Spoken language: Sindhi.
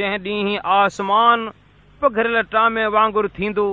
جنهن ڏينهن آسمان پگهريل ٽامي وانگر ٿيندو.